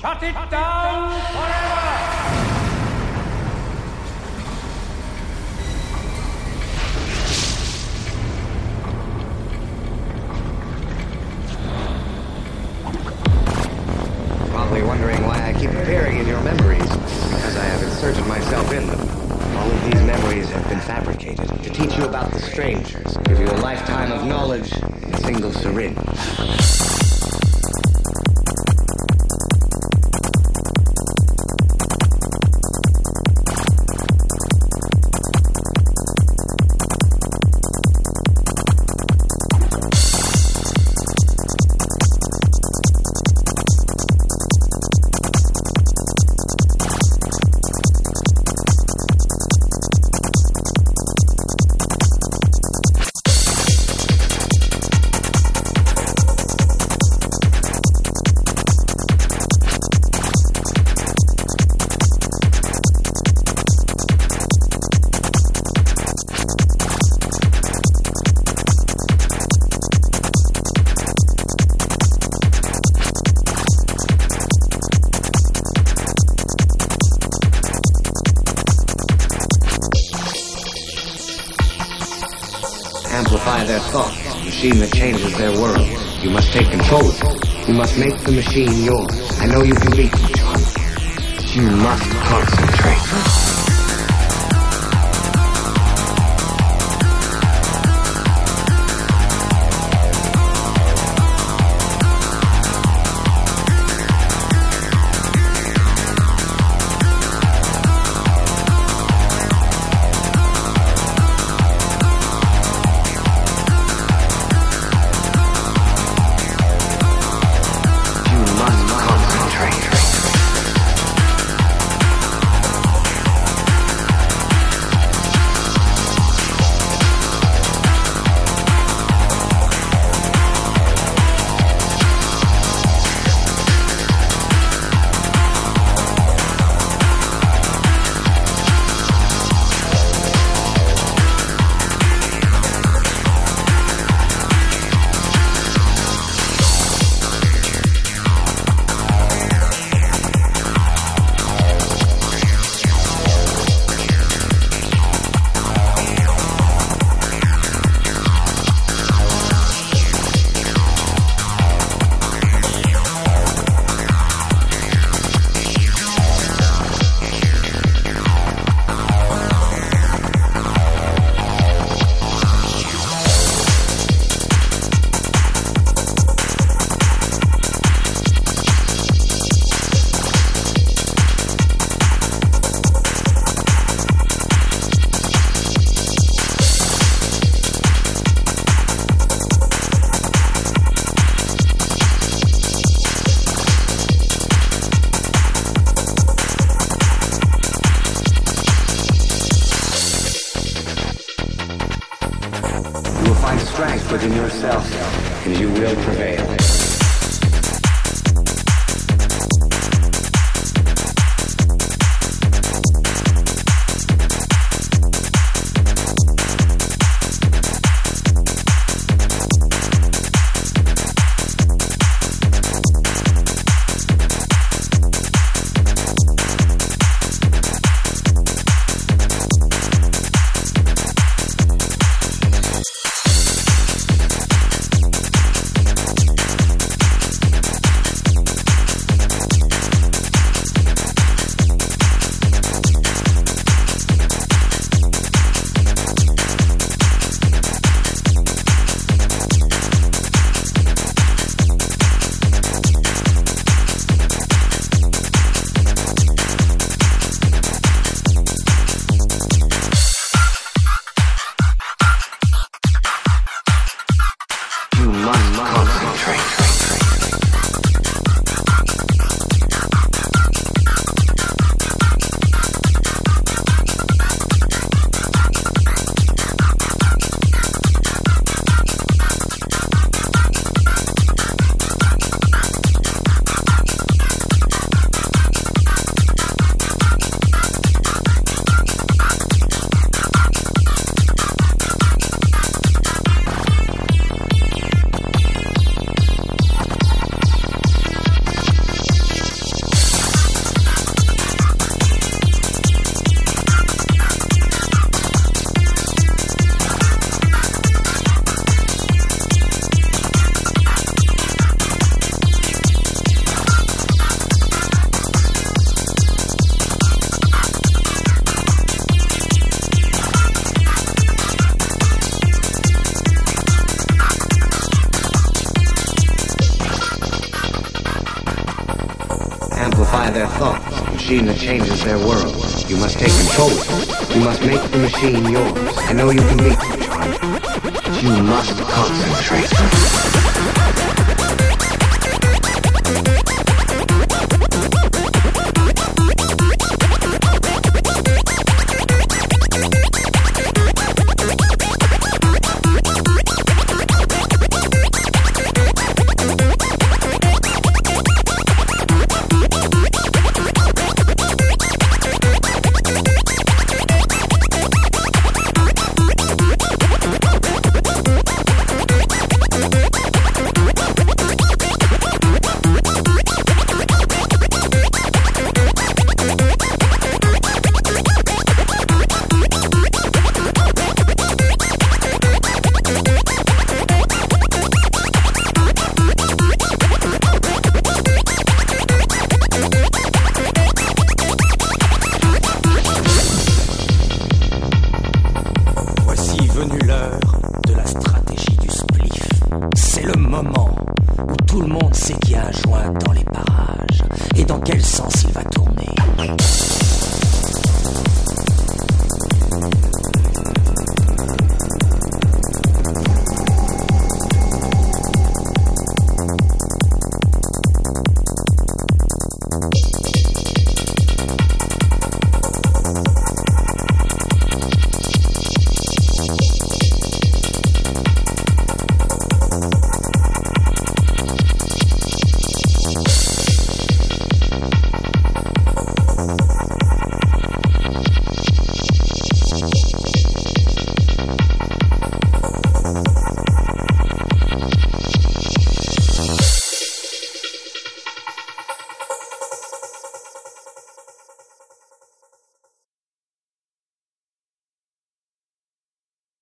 Shut it down forever! Probably wondering why I keep appearing in your memories. Because I have inserted myself in them. All of these memories have been fabricated to teach you about the strangers, give you a lifetime of knowledge in a single syringe. Machine that changes their world. You must take control of it. You must make the machine yours. I know you can beat them, John. You must concentrate. Strength within yourself, and you will prevail. Amplify their thoughts, a machine that changes their world. You must take control of it. You must make the machine yours. I know you can beat me, John. But you must concentrate. Moment où tout le monde sait qu'il y a un joint dans les parages et dans quel sens il va tourner?